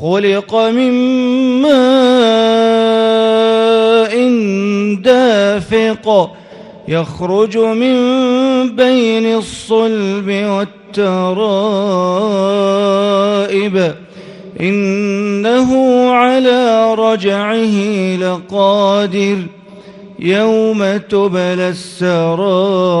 خلق من ماء دافق يخرج من بين الصلب والترائب. إنه على رجعه لقادر يوم تبلى السرائر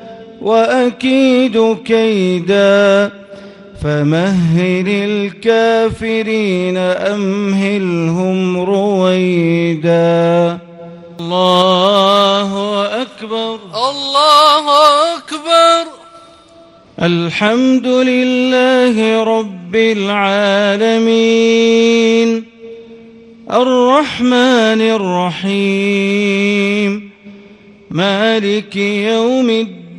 وأكيد كيدا. فمهل الكافرين أمهلهم رويدا. الله أكبر. الله أكبر. الحمد لله رب العالمين. الرحمن الرحيم. مالك يوم الدين.